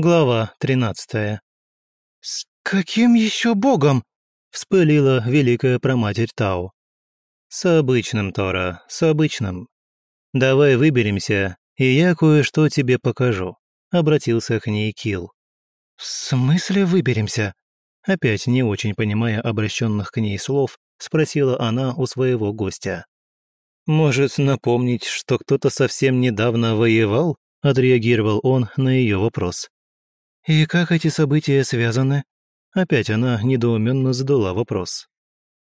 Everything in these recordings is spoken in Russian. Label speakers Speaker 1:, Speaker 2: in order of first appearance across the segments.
Speaker 1: Глава 13.
Speaker 2: «С каким еще богом?» – вспылила великая проматерь Тау.
Speaker 1: «С обычным, Тора, с обычным. Давай выберемся, и я кое-что тебе покажу», – обратился к ней Килл.
Speaker 2: «В смысле выберемся?»
Speaker 1: Опять не очень понимая обращенных к ней слов, спросила она у своего гостя. «Может, напомнить, что кто-то совсем недавно воевал?» – отреагировал он на ее вопрос.
Speaker 2: «И как эти события связаны?»
Speaker 1: Опять она недоуменно задала вопрос.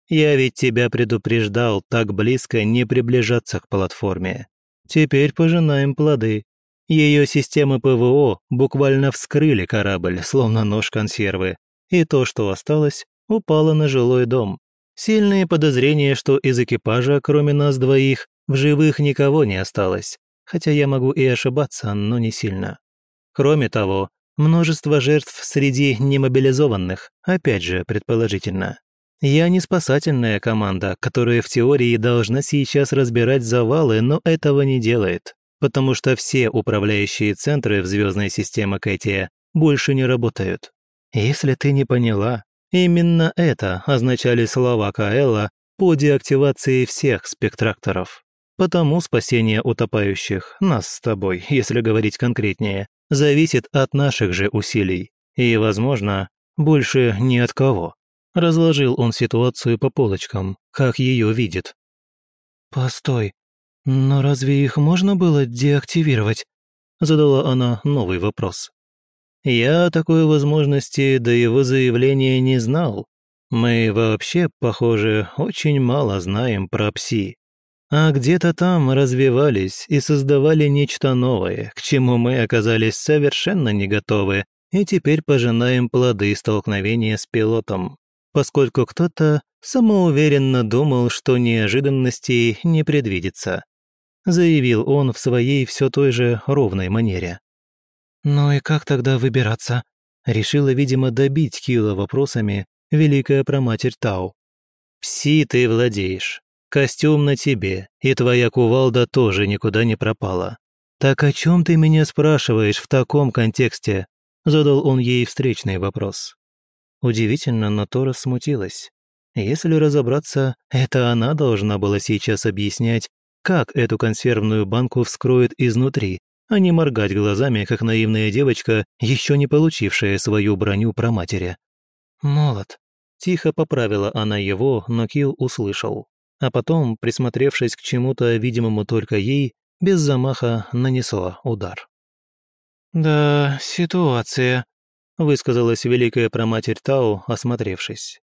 Speaker 1: «Я ведь тебя предупреждал так близко не приближаться к платформе. Теперь пожинаем плоды. Ее системы ПВО буквально вскрыли корабль, словно нож консервы, и то, что осталось, упало на жилой дом. Сильные подозрения, что из экипажа, кроме нас двоих, в живых никого не осталось, хотя я могу и ошибаться, но не сильно. Кроме того, Множество жертв среди немобилизованных, опять же, предположительно. Я не спасательная команда, которая в теории должна сейчас разбирать завалы, но этого не делает, потому что все управляющие центры в звездной системе Кэтия больше не работают. Если ты не поняла, именно это означали слова Каэла по деактивации всех спектракторов. Потому спасение утопающих, нас с тобой, если говорить конкретнее, зависит от наших же усилий. И, возможно, больше ни от кого. Разложил он ситуацию по полочкам, как ее видит.
Speaker 2: «Постой, но разве их можно было деактивировать?» Задала она новый вопрос.
Speaker 1: «Я такой возможности до его заявления не знал. Мы вообще, похоже, очень мало знаем про пси. А где-то там развивались и создавали нечто новое, к чему мы оказались совершенно не готовы, и теперь пожинаем плоды столкновения с пилотом, поскольку кто-то самоуверенно думал, что неожиданностей не предвидится. Заявил он в своей все той же ровной манере.
Speaker 2: «Ну и как тогда выбираться?»
Speaker 1: Решила, видимо, добить Кила вопросами великая проматерь Тау. «Пси ты владеешь, Костюм на тебе, и твоя кувалда тоже никуда не пропала. Так о чем ты меня спрашиваешь в таком контексте?» Задал он ей встречный вопрос. Удивительно, но Тора смутилась. Если разобраться, это она должна была сейчас объяснять, как эту консервную банку вскроет изнутри, а не моргать глазами, как наивная девочка, еще не получившая свою броню про матери.
Speaker 2: «Молот», —
Speaker 1: тихо поправила она его, но Килл услышал а потом, присмотревшись к чему-то видимому только ей, без замаха нанесла удар.
Speaker 2: «Да, ситуация», — высказалась великая проматерь Тау, осмотревшись.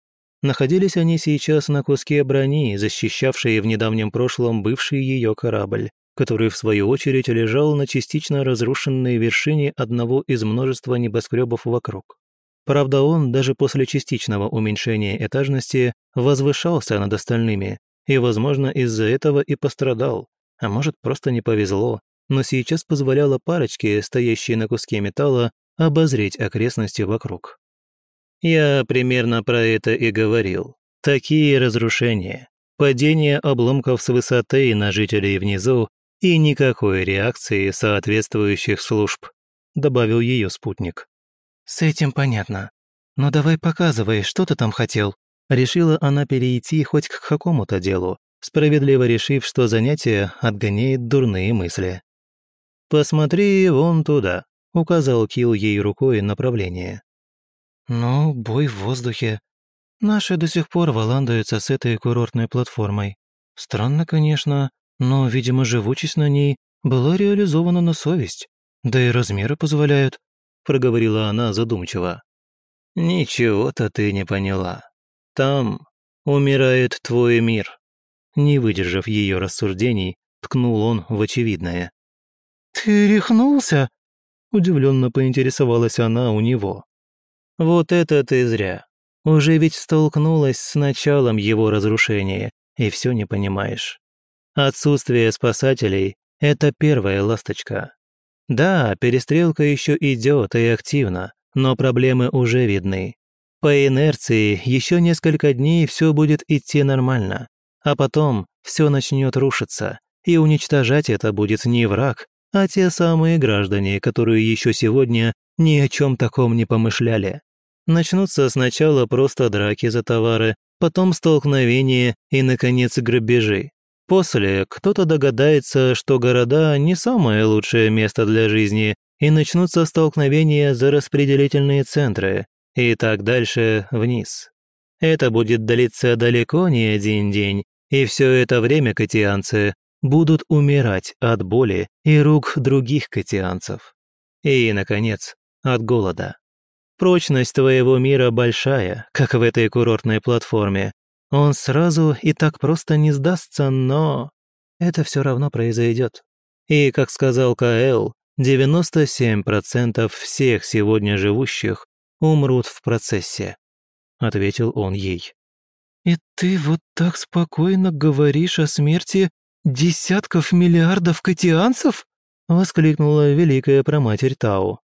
Speaker 1: Находились они сейчас на куске брони, защищавшей в недавнем прошлом бывший ее корабль, который в свою очередь лежал на частично разрушенной вершине одного из множества небоскребов вокруг. Правда, он даже после частичного уменьшения этажности возвышался над остальными, и, возможно, из-за этого и пострадал, а может, просто не повезло, но сейчас позволяло парочке, стоящей на куске металла, обозреть окрестности вокруг. Я примерно про это и говорил. Такие разрушения, падение обломков с высоты на жителей внизу и никакой реакции соответствующих служб, добавил ее спутник.
Speaker 2: С этим понятно. Но давай показывай, что ты там хотел.
Speaker 1: Решила она перейти хоть к какому-то делу, справедливо решив, что занятие отгоняет дурные мысли. «Посмотри вон туда», — указал Килл ей рукой направление.
Speaker 2: «Ну, бой в воздухе. Наши до сих пор валандаются с этой курортной платформой. Странно, конечно, но, видимо, живучесть на ней была реализована на совесть. Да и размеры позволяют», — проговорила она задумчиво.
Speaker 1: «Ничего-то ты не поняла. Там умирает твой мир». Не выдержав ее рассуждений, ткнул он в очевидное.
Speaker 2: «Ты рехнулся?» Удивленно поинтересовалась она у него.
Speaker 1: «Вот это ты зря. Уже ведь столкнулась с началом его разрушения, и все не понимаешь. Отсутствие спасателей — это первая ласточка. Да, перестрелка еще идет и активно, но проблемы уже видны. По инерции еще несколько дней все будет идти нормально, а потом все начнет рушиться, и уничтожать это будет не враг, а те самые граждане, которые еще сегодня ни о чем таком не помышляли. Начнутся сначала просто драки за товары, потом столкновения и, наконец, грабежи. После кто-то догадается, что города не самое лучшее место для жизни, и начнутся столкновения за распределительные центры, и так дальше вниз. Это будет длиться далеко не один день, и все это время катианцы будут умирать от боли и рук других катианцев. И, наконец, от голода. Прочность твоего мира большая, как в этой курортной платформе. Он сразу и так просто не сдастся, но это все равно произойдет. И, как сказал Каэл, 97% всех сегодня живущих умрут в процессе», — ответил он ей.
Speaker 2: «И ты вот так спокойно говоришь о смерти десятков миллиардов катианцев?» — воскликнула великая проматерь Тау.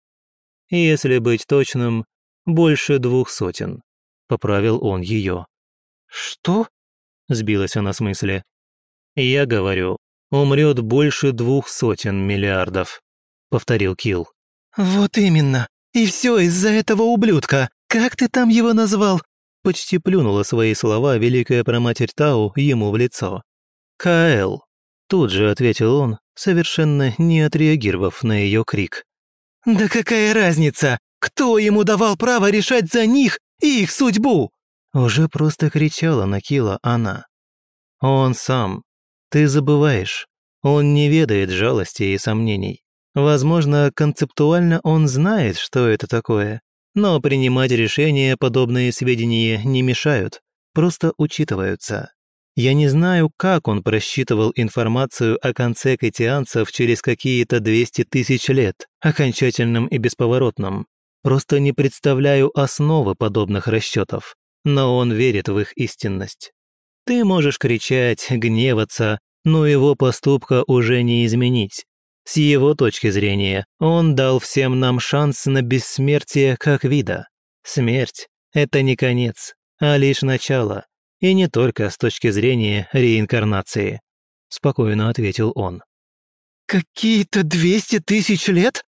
Speaker 1: «Если быть точным, больше двух сотен», — поправил он ее.
Speaker 2: «Что?»
Speaker 1: — сбилась она с мысли. «Я говорю, умрет больше двух сотен миллиардов», — повторил Килл.
Speaker 2: «Вот именно. И все из-за этого ублюдка. Как ты там его назвал?»
Speaker 1: Почти плюнула свои слова великая проматерь Тау ему в лицо. «Каэл», — тут же ответил он, совершенно не отреагировав на ее крик.
Speaker 2: «Да какая разница? Кто ему давал право решать за них и их судьбу?»
Speaker 1: Уже просто кричала на Кила она. «Он сам. Ты забываешь. Он не ведает жалости и сомнений. Возможно, концептуально он знает, что это такое, но принимать решения подобные сведения не мешают, просто учитываются. Я не знаю, как он просчитывал информацию о конце катианцев через какие-то 200 тысяч лет, окончательным и бесповоротным. Просто не представляю основы подобных расчетов, но он верит в их истинность. Ты можешь кричать, гневаться, но его поступка уже не изменить. С его точки зрения, он дал всем нам шанс на бессмертие как вида. Смерть – это не конец, а лишь начало, и не только с точки зрения реинкарнации», – спокойно ответил он.
Speaker 2: «Какие-то двести тысяч лет?»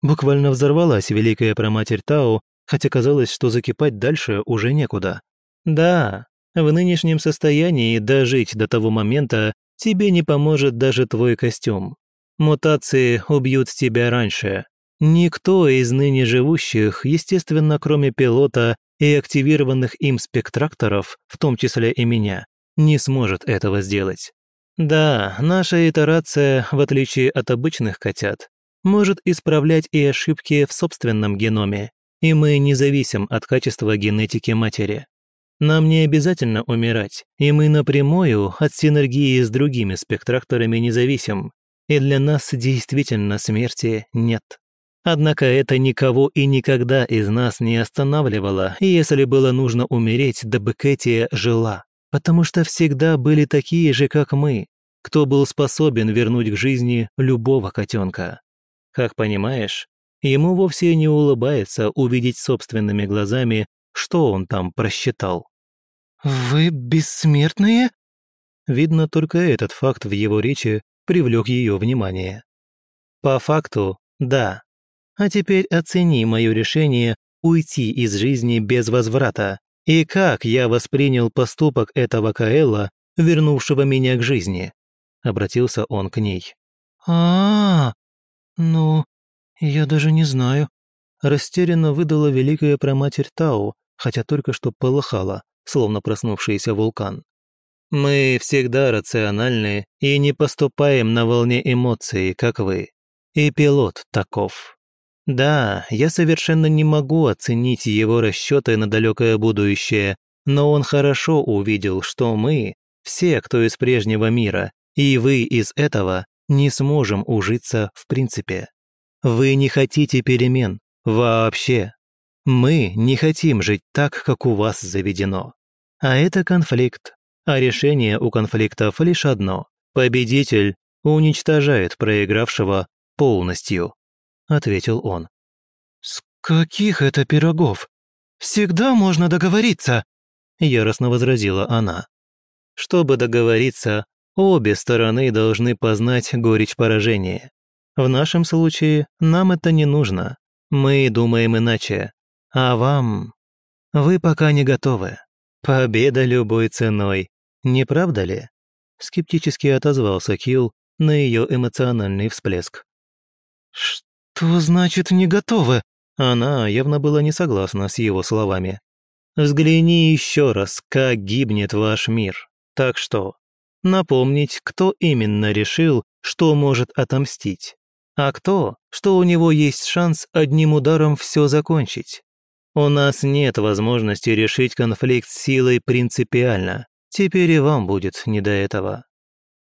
Speaker 1: Буквально взорвалась великая проматерь Тау, хотя казалось, что закипать дальше уже некуда. «Да, в нынешнем состоянии дожить до того момента тебе не поможет даже твой костюм. Мутации убьют тебя раньше. Никто из ныне живущих, естественно, кроме пилота и активированных им спектракторов, в том числе и меня, не сможет этого сделать. Да, наша итерация, в отличие от обычных котят, может исправлять и ошибки в собственном геноме, и мы не зависим от качества генетики матери. Нам не обязательно умирать, и мы напрямую от синергии с другими спектракторами не зависим, и для нас действительно смерти нет. Однако это никого и никогда из нас не останавливало, если было нужно умереть, дабы Кэти жила. Потому что всегда были такие же, как мы, кто был способен вернуть к жизни любого котенка. Как понимаешь, ему вовсе не улыбается увидеть собственными глазами, что он там просчитал.
Speaker 2: «Вы бессмертные?»
Speaker 1: Видно, только этот факт в его речи привлек ее внимание. По факту, да. А теперь оцени мое решение уйти из жизни без возврата и как я воспринял поступок этого Каэла, вернувшего меня к жизни. Обратился он к ней.
Speaker 2: а, -а, -а ну, я даже не знаю.
Speaker 1: Растерянно выдала великая проматерь Тау, хотя только что полыхала, словно проснувшийся вулкан. Мы всегда рациональны и не поступаем на волне эмоций, как вы. И пилот таков. Да, я совершенно не могу оценить его расчеты на далекое будущее, но он хорошо увидел, что мы, все, кто из прежнего мира, и вы из этого, не сможем ужиться в принципе. Вы не хотите перемен. Вообще. Мы не хотим жить так, как у вас заведено. А это конфликт, а решение у конфликтов лишь одно – победитель уничтожает проигравшего полностью», – ответил он.
Speaker 2: «С каких это пирогов? Всегда можно договориться», – яростно возразила она.
Speaker 1: «Чтобы договориться, обе стороны должны познать горечь поражения. В нашем случае нам это не нужно. Мы думаем иначе. А вам... Вы пока не готовы. Победа любой ценой. Не правда ли?» Скептически отозвался Килл на ее эмоциональный всплеск.
Speaker 2: «Что значит «не готовы»?»
Speaker 1: Она явно была не согласна с его словами. «Взгляни еще раз, как гибнет ваш мир. Так что, напомнить, кто именно решил, что может отомстить, а кто, что у него есть шанс одним ударом все закончить. У нас нет возможности решить конфликт силой принципиально. Теперь и вам будет не до этого.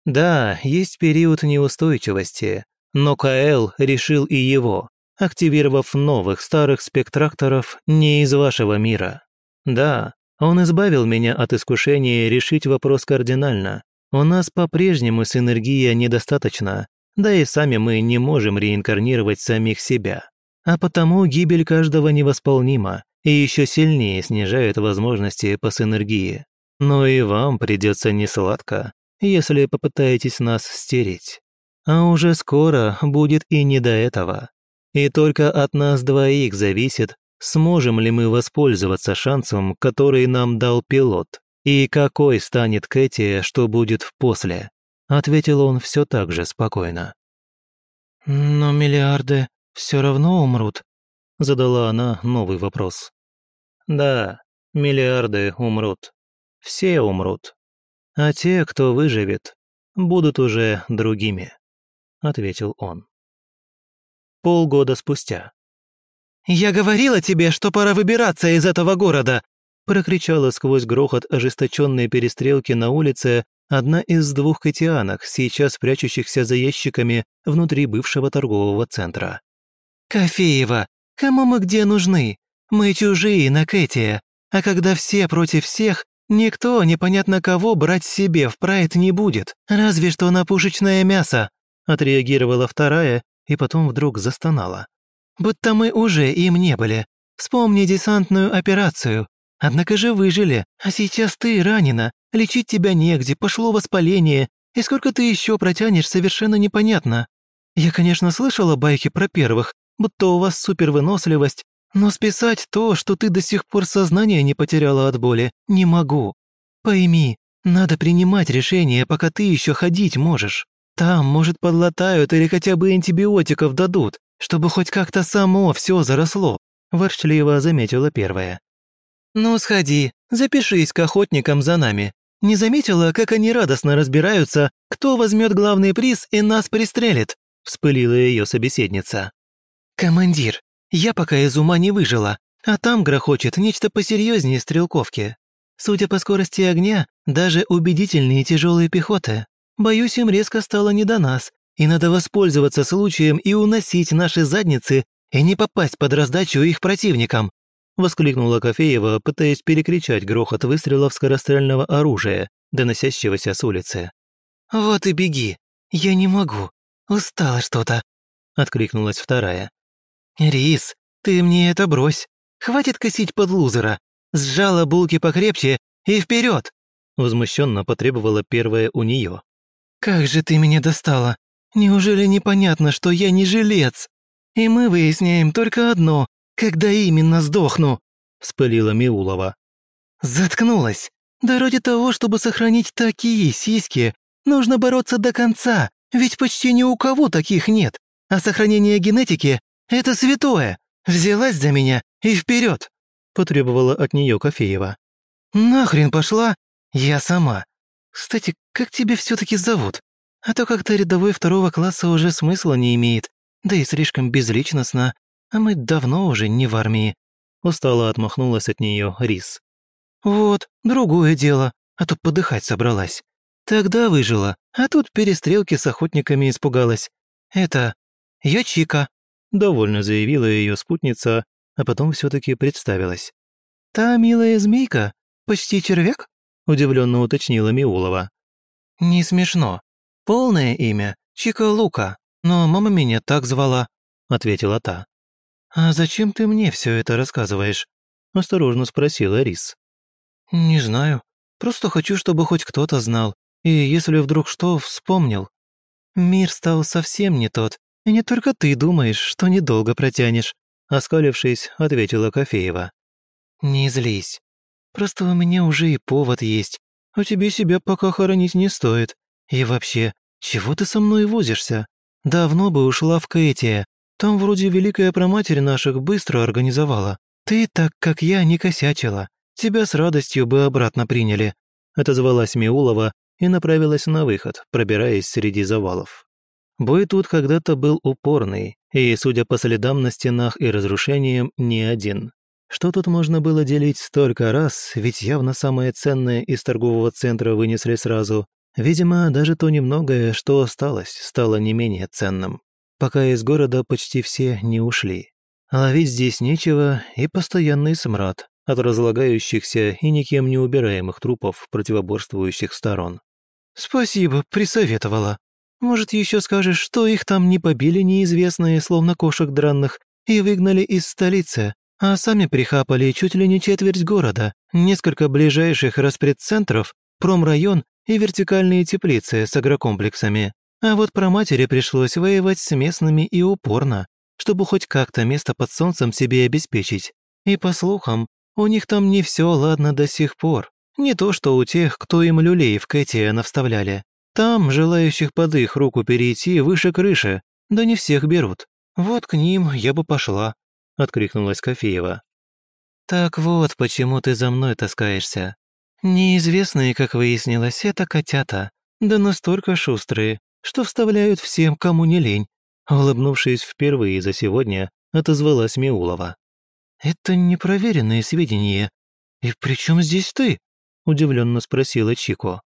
Speaker 1: Да, есть период неустойчивости, но КЛ решил и его, активировав новых старых спектракторов не из вашего мира. Да, он избавил меня от искушения решить вопрос кардинально. У нас по-прежнему синергия недостаточно, да и сами мы не можем реинкарнировать самих себя. А потому гибель каждого невосполнима и еще сильнее снижает возможности по синергии. Но и вам придется несладко, если попытаетесь нас стереть. А уже скоро будет и не до этого. И только от нас двоих зависит, сможем ли мы воспользоваться шансом, который нам дал пилот, и какой станет Кэти, что будет после. Ответил он все так же спокойно.
Speaker 2: «Но миллиарды все равно умрут»,
Speaker 1: задала она новый вопрос. «Да, миллиарды умрут. Все умрут. А те, кто выживет, будут уже другими», ответил он полгода спустя.
Speaker 2: «Я говорила тебе, что пора выбираться из этого города!»
Speaker 1: прокричала сквозь грохот ожесточенной перестрелки на улице одна из двух катианок, сейчас прячущихся за ящиками внутри бывшего торгового центра.
Speaker 2: «Кофеева, кому мы где нужны? Мы чужие на Кэти, а когда все против всех, никто непонятно кого брать себе в прайд не будет, разве что на пушечное мясо», отреагировала вторая и потом вдруг застонала. «Будто мы уже им не были. Вспомни десантную операцию. Однако же выжили, а сейчас ты ранена, лечить тебя негде, пошло воспаление, и сколько ты еще протянешь, совершенно непонятно. Я, конечно, слышала байки про первых, будто у вас супервыносливость, но списать то, что ты до сих пор сознание не потеряла от боли, не могу. Пойми, надо принимать решение, пока ты еще ходить можешь. Там, может, подлатают или хотя бы антибиотиков дадут, чтобы хоть как-то само все заросло», – ворчливо заметила первая. «Ну, сходи, запишись к охотникам за нами. Не заметила, как они радостно разбираются, кто возьмет главный приз и нас пристрелит?» – вспылила ее собеседница. «Командир, я пока из ума не выжила, а там грохочет нечто посерьезнее стрелковки. Судя по скорости огня, даже убедительнее тяжелые пехоты. Боюсь, им резко стало не до нас, и надо воспользоваться случаем и уносить наши задницы и не попасть под раздачу их противникам», воскликнула Кофеева, пытаясь перекричать грохот выстрелов скорострельного оружия, доносящегося с улицы. «Вот и беги, я не могу, устала что-то», откликнулась вторая. «Рис, ты мне это брось, хватит косить под лузера, сжала булки покрепче и вперед!» возмущенно потребовала первая у нее. «Как же ты меня достала! Неужели непонятно, что я не жилец? И мы выясняем только одно, когда именно сдохну!» Вспылила Миулова. «Заткнулась! Да ради того, чтобы сохранить такие сиськи, нужно бороться до конца, ведь почти ни у кого таких нет, а сохранение генетики — это святое! Взялась за меня и вперед! потребовала от нее Кофеева. «Нахрен пошла? Я сама. Кстати, как тебя все-таки зовут? А то как-то рядовой второго класса уже смысла не имеет, да и слишком безличностно, а мы давно уже не в армии». Устало отмахнулась от нее Рис. «Вот, другое дело, а то подыхать собралась. Тогда выжила, а тут перестрелки с охотниками испугалась. Это... я Чика», — довольно заявила ее спутница, а потом все таки представилась. «Та милая змейка? Почти червяк?» удивленно уточнила Миулова. «Не смешно. Полное имя – Чика Лука, но мама меня так звала», – ответила та. «А зачем ты мне все это рассказываешь?» – осторожно спросила Рис. «Не знаю. Просто хочу, чтобы хоть кто-то знал, и если вдруг что, вспомнил. Мир стал совсем не тот, и не только ты думаешь, что недолго протянешь»,
Speaker 1: Оскалившись, ответила Кофеева.
Speaker 2: «Не злись. Просто у меня уже и повод есть. У тебе себя пока хоронить не стоит. И вообще, чего ты со мной возишься? Давно бы ушла в Кэти. Там вроде великая проматерь наших быстро организовала. Ты, так как я, не косячила. Тебя с радостью бы обратно приняли», — отозвалась Миулова и направилась на выход, пробираясь среди завалов. Бой тут когда-то был упорный, и, судя по следам на стенах и разрушениям, не один. Что тут можно было делить столько раз, ведь явно самое ценное из торгового центра вынесли сразу. Видимо, даже то немногое, что осталось, стало не менее ценным. Пока из города почти все не ушли. Ловить здесь нечего и постоянный смрад от разлагающихся и никем не убираемых трупов противоборствующих сторон. «Спасибо, присоветовала», может, еще скажешь, что их там не побили неизвестные, словно кошек дранных, и выгнали из столицы, а сами прихапали чуть ли не четверть города, несколько ближайших распредцентров, промрайон и вертикальные теплицы с агрокомплексами. А вот про матери пришлось воевать с местными и упорно, чтобы хоть как-то место под солнцем себе обеспечить. И по слухам, у них там не все ладно до сих пор. Не то, что у тех, кто им люлей в Кэти навставляли. Там желающих под их руку перейти выше крыши, да не всех берут. Вот к ним я бы пошла», — откликнулась Кофеева. «Так вот, почему ты за мной таскаешься. Неизвестные, как выяснилось, это котята, да настолько шустрые, что вставляют всем, кому не лень», улыбнувшись впервые за сегодня, отозвалась Миулова. «Это непроверенные сведения. И при чем здесь ты?» – удивленно спросила Чико.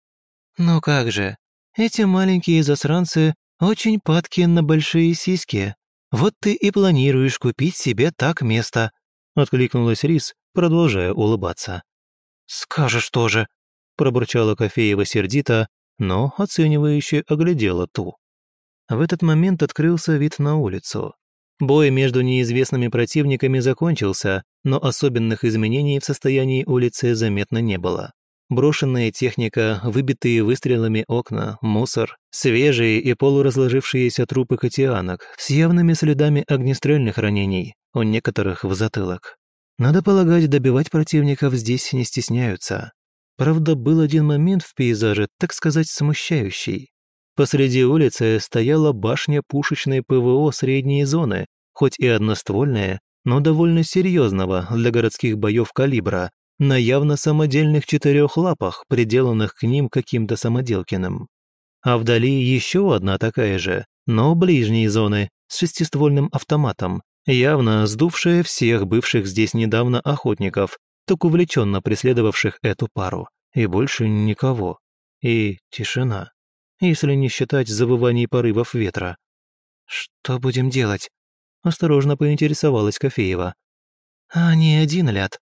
Speaker 2: «Ну как же, эти маленькие засранцы очень падки на большие сиськи. Вот ты и планируешь купить себе так место», — откликнулась Рис, продолжая улыбаться. «Скажешь тоже», — пробурчала Кофеева сердито, но оценивающе оглядела ту. В этот момент открылся вид на улицу. Бой между неизвестными противниками закончился, но особенных изменений в состоянии улицы заметно не было. Брошенная техника, выбитые выстрелами окна, мусор, свежие и полуразложившиеся трупы котианок с явными следами огнестрельных ранений, у некоторых в затылок. Надо полагать, добивать противников здесь не стесняются. Правда, был один момент в пейзаже, так сказать, смущающий. Посреди улицы стояла башня пушечной ПВО средней зоны, хоть и одноствольная, но довольно серьезного для городских боев калибра, на явно самодельных четырех лапах, приделанных к ним каким-то самоделкиным. А вдали еще одна такая же, но ближней зоны, с шестиствольным автоматом, явно сдувшая всех бывших здесь недавно охотников, так увлеченно преследовавших эту пару. И больше никого. И тишина. Если не считать завываний порывов ветра. «Что будем делать?» – осторожно поинтересовалась Кофеева. «А не один ляд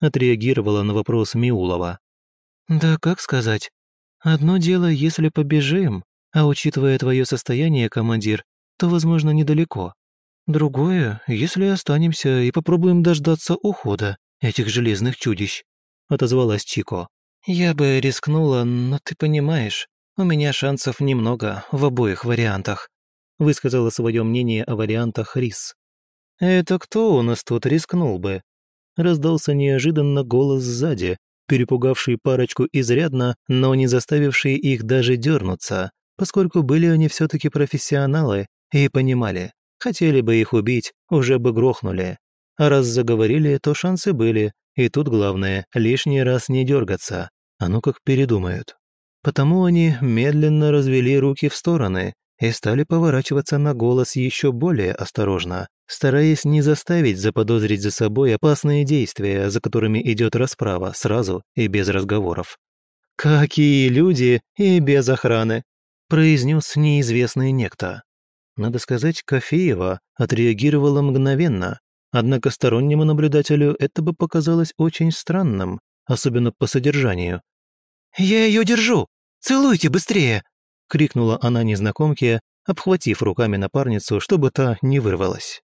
Speaker 2: отреагировала на вопрос Миулова. «Да как сказать? Одно дело, если побежим, а учитывая твое состояние, командир, то, возможно, недалеко. Другое, если останемся и попробуем дождаться ухода этих железных чудищ», — отозвалась Чико. «Я бы рискнула, но ты понимаешь, у меня шансов немного в обоих вариантах», — высказала свое мнение о вариантах Рис. «Это кто у нас тут рискнул бы?» Раздался неожиданно голос сзади, перепугавший парочку изрядно, но не заставивший их даже дернуться, поскольку были они все-таки профессионалы и понимали, хотели бы их убить, уже бы грохнули. А раз заговорили, то шансы были, и тут главное, лишний раз не дергаться, а ну как передумают. Потому они медленно развели руки в стороны и стали поворачиваться на голос еще более осторожно, стараясь не заставить заподозрить за собой опасные действия, за которыми идет расправа сразу и без разговоров. «Какие люди и без охраны!» – произнес неизвестный некто. Надо сказать, Кофеева отреагировала мгновенно, однако стороннему наблюдателю это бы показалось очень странным, особенно по содержанию. «Я ее держу! Целуйте быстрее!» – крикнула она незнакомке, обхватив руками напарницу, чтобы та не вырвалась.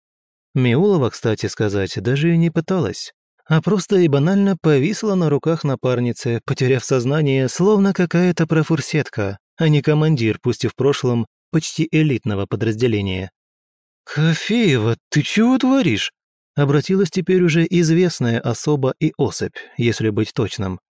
Speaker 2: Миулова, кстати сказать, даже и не пыталась, а просто и банально повисла на руках напарницы, потеряв сознание, словно какая-то профурсетка, а не командир, пусть и в прошлом, почти элитного подразделения. «Кофеева, ты чего творишь?»
Speaker 1: обратилась теперь уже известная особа и особь, если быть точным.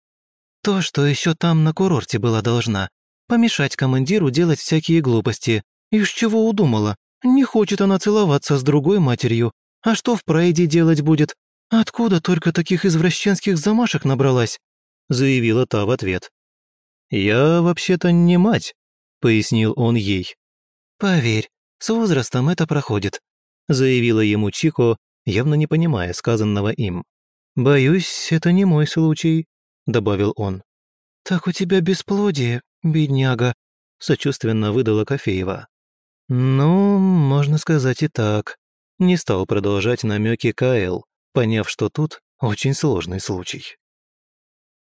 Speaker 2: То, что еще там на курорте была должна, помешать командиру делать всякие глупости. Из чего удумала? Не хочет она целоваться с другой матерью. А что в прайде делать будет? Откуда только таких извращенских замашек набралась?
Speaker 1: Заявила та в ответ. «Я вообще-то не мать», — пояснил он ей.
Speaker 2: «Поверь, с возрастом это проходит», —
Speaker 1: заявила ему Чико, явно не понимая сказанного им. «Боюсь, это не мой случай», — добавил он.
Speaker 2: «Так у тебя бесплодие, бедняга», — сочувственно выдала Кофеева.
Speaker 1: «Ну, можно сказать и так», — не стал продолжать намеки Кайл, поняв, что тут очень сложный случай.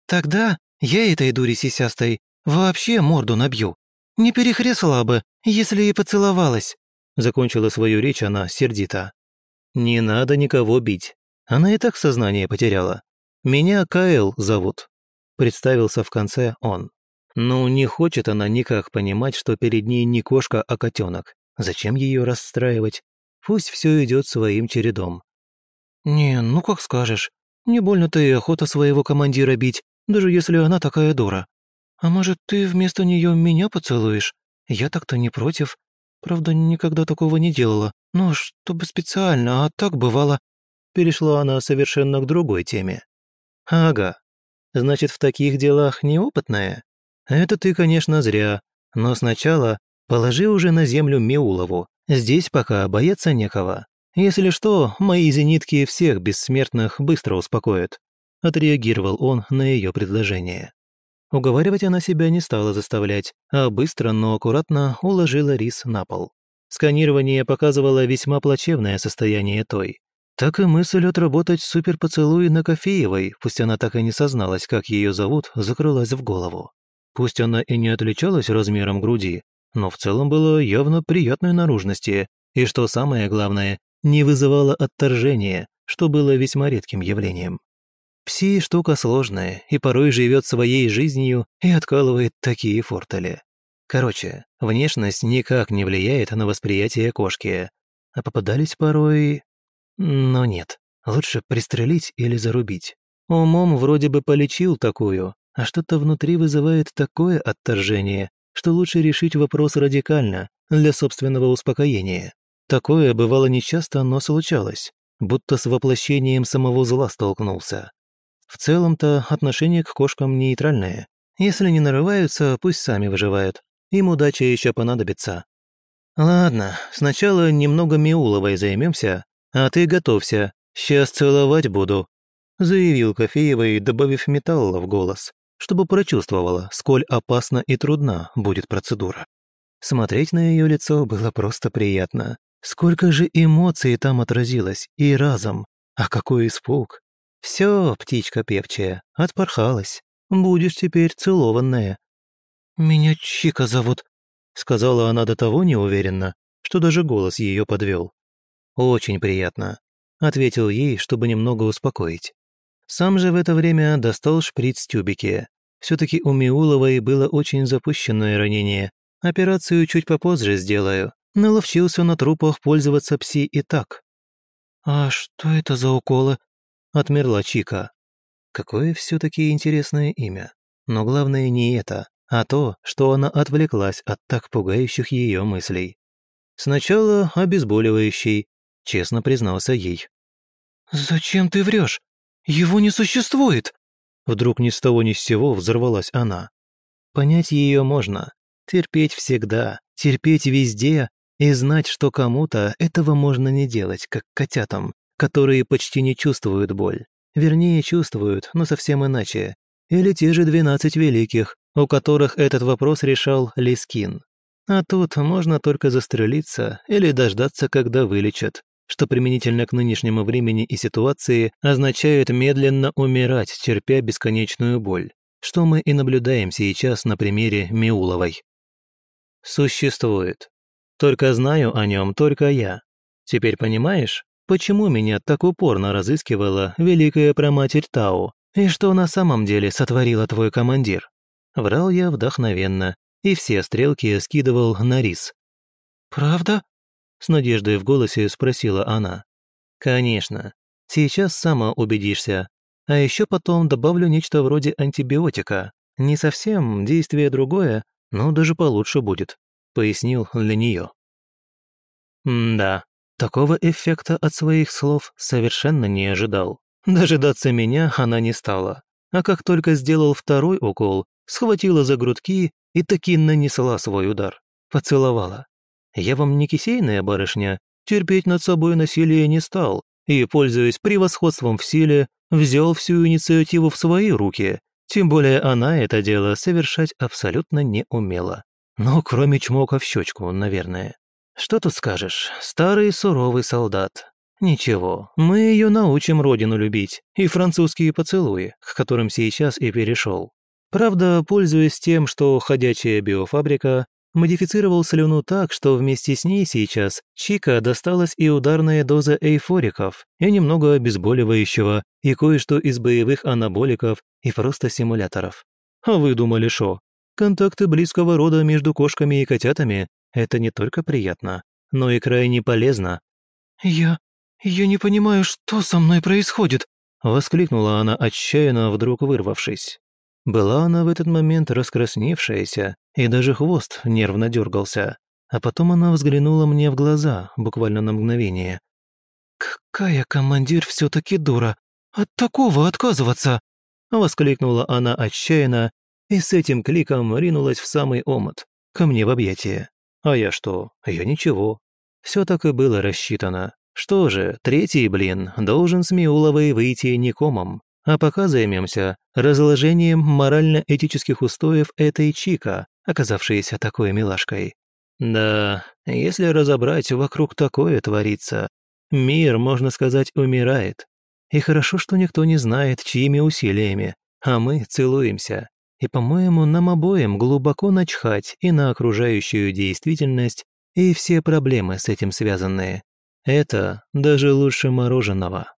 Speaker 2: «Тогда я этой дуре сисястой вообще морду набью. Не перехресла бы, если и поцеловалась», —
Speaker 1: закончила свою речь она сердито. «Не надо никого бить. Она и так сознание потеряла. Меня Кайл зовут», — представился в конце он. Ну, не хочет она никак понимать, что перед ней не кошка, а котенок. Зачем ее расстраивать? Пусть все идет своим чередом.
Speaker 2: «Не, ну как скажешь. Не больно-то и охота своего командира бить, даже если она такая дура. А может, ты вместо нее меня поцелуешь? Я так-то не против. Правда, никогда такого не делала. Но чтобы специально, а так бывало».
Speaker 1: Перешла она совершенно к другой теме. «Ага. Значит, в таких делах неопытная?» «Это ты, конечно, зря. Но сначала положи уже на землю Меулову. Здесь пока бояться некого. Если что, мои зенитки всех бессмертных быстро успокоят». Отреагировал он на ее предложение. Уговаривать она себя не стала заставлять, а быстро, но аккуратно уложила рис на пол. Сканирование показывало весьма плачевное состояние той. Так и мысль отработать суперпоцелуй на Кофеевой, пусть она так и не созналась, как ее зовут, закрылась в голову. Пусть она и не отличалась размером груди, но в целом была явно приятной наружности, и, что самое главное, не вызывала отторжения, что было весьма редким явлением. Пси – штука сложная и порой живет своей жизнью и откалывает такие фортели. Короче, внешность никак не влияет на восприятие кошки, а попадались порой... Но нет, лучше пристрелить или зарубить. Умом вроде бы полечил такую, а что-то внутри вызывает такое отторжение, что лучше решить вопрос радикально, для собственного успокоения. Такое бывало нечасто, но случалось, будто с воплощением самого зла столкнулся. В целом-то отношение к кошкам нейтральное. Если не нарываются, пусть сами выживают. Им удача еще понадобится. Ладно, сначала немного Миуловой займемся, а ты готовься, сейчас целовать буду», заявил Кофеевой, добавив металла в голос чтобы прочувствовала, сколь опасна и трудна будет процедура. Смотреть на ее лицо было просто приятно. Сколько же эмоций там отразилось, и разом. А какой испуг. Все, птичка певчая, отпорхалась. Будешь теперь целованная.
Speaker 2: «Меня Чика зовут», —
Speaker 1: сказала она до того неуверенно, что даже голос ее подвел. «Очень приятно», — ответил ей, чтобы немного успокоить. Сам же в это время достал шприц-тюбики. Все-таки у Миуловой было очень запущенное ранение. Операцию чуть попозже сделаю. Наловчился на трупах пользоваться пси и так.
Speaker 2: «А что это за уколы?» — отмерла Чика.
Speaker 1: Какое все-таки интересное имя. Но главное не это, а то, что она отвлеклась от так пугающих ее мыслей. Сначала обезболивающий, честно признался ей.
Speaker 2: «Зачем ты врешь? Его не существует!»
Speaker 1: Вдруг ни с того ни с сего взорвалась она. Понять ее можно. Терпеть всегда, терпеть везде и знать, что кому-то этого можно не делать, как котятам, которые почти не чувствуют боль. Вернее, чувствуют, но совсем иначе. Или те же двенадцать великих, у которых этот вопрос решал Лискин. А тут можно только застрелиться или дождаться, когда вылечат что применительно к нынешнему времени и ситуации означает медленно умирать, терпя бесконечную боль, что мы и наблюдаем сейчас на примере Миуловой. Существует. Только знаю о нем только я. Теперь понимаешь, почему меня так упорно разыскивала великая проматерь Тау, и что на самом деле сотворила твой командир? Врал я вдохновенно, и все стрелки скидывал на рис.
Speaker 2: «Правда?»
Speaker 1: С надеждой в голосе спросила она. «Конечно. Сейчас сама убедишься. А еще потом добавлю нечто вроде антибиотика. Не совсем, действие другое, но даже получше будет», — пояснил для нее. да, такого эффекта от своих слов совершенно не ожидал. Дожидаться меня она не стала. А как только сделал второй укол, схватила за грудки и таки нанесла свой удар. Поцеловала. Я вам не кисейная барышня, терпеть над собой насилие не стал и, пользуясь превосходством в силе, взял всю инициативу в свои руки, тем более она это дело совершать абсолютно не умела. Ну, кроме чмока в щечку, наверное. Что тут скажешь, старый суровый солдат. Ничего, мы ее научим родину любить и французские поцелуи, к которым сейчас и перешел. Правда, пользуясь тем, что ходячая биофабрика, модифицировал слюну так, что вместе с ней сейчас Чика досталась и ударная доза эйфориков, и немного обезболивающего, и кое-что из боевых анаболиков и просто симуляторов. А вы думали, что? Контакты близкого рода между кошками и котятами – это не только приятно, но и крайне полезно.
Speaker 2: «Я... я не понимаю, что со мной происходит?»
Speaker 1: – воскликнула она отчаянно, вдруг вырвавшись. Была она в этот момент раскрасневшаяся, и даже хвост нервно дергался. А потом она взглянула мне в глаза, буквально на мгновение.
Speaker 2: «Какая командир все таки дура! От такого отказываться!»
Speaker 1: Воскликнула она отчаянно и с этим кликом ринулась в самый омут, ко мне в объятия. А я что? Я ничего. Все так и было рассчитано. Что же, третий, блин, должен с Миуловой выйти не комом. А пока займемся разложением морально-этических устоев этой Чика, оказавшейся такой милашкой. Да, если разобрать, вокруг такое творится. Мир, можно сказать, умирает. И хорошо, что никто не знает, чьими усилиями, а мы целуемся. И, по-моему, нам обоим глубоко начхать и на окружающую действительность, и все проблемы с этим связанные. Это даже лучше мороженого.